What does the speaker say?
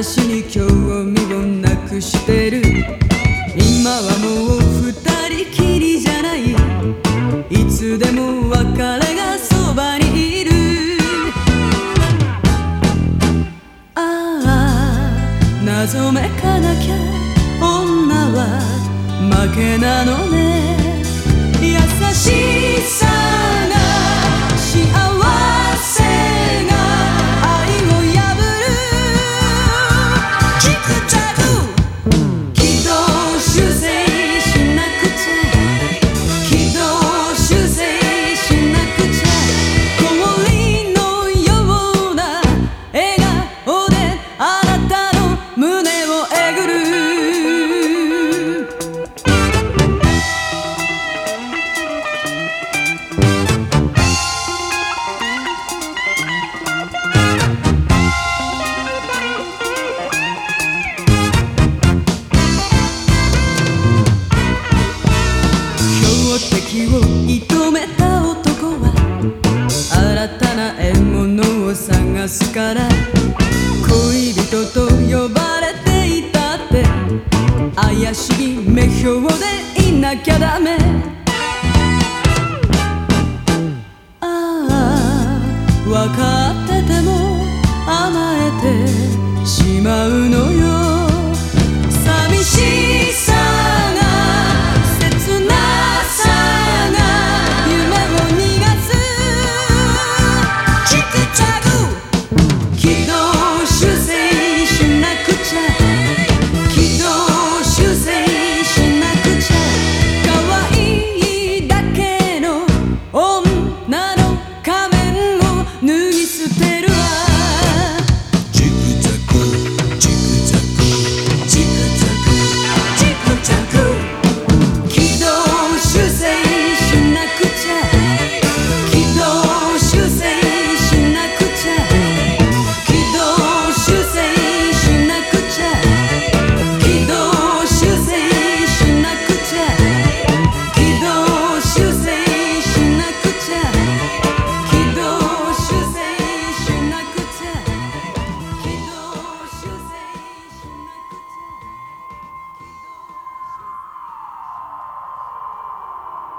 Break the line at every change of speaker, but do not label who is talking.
私に興味をなくしてる。謎めかなきゃ女は負けなのね。敵を射止めた男は新たな獲物を探すから恋人と呼ばれていたって怪しい目標でいなきゃダメああ分かってても甘えてしまうのよ